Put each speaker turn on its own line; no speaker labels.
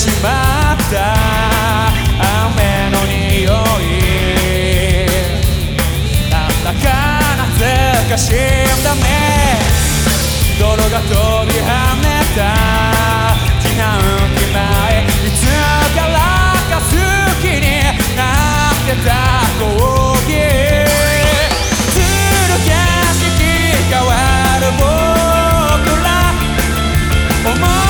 しまった。雨の匂い。なんだかなぜか死んだね。泥が飛び跳ねた。避難機前いつからか好きになってたる変わる僕ら。思い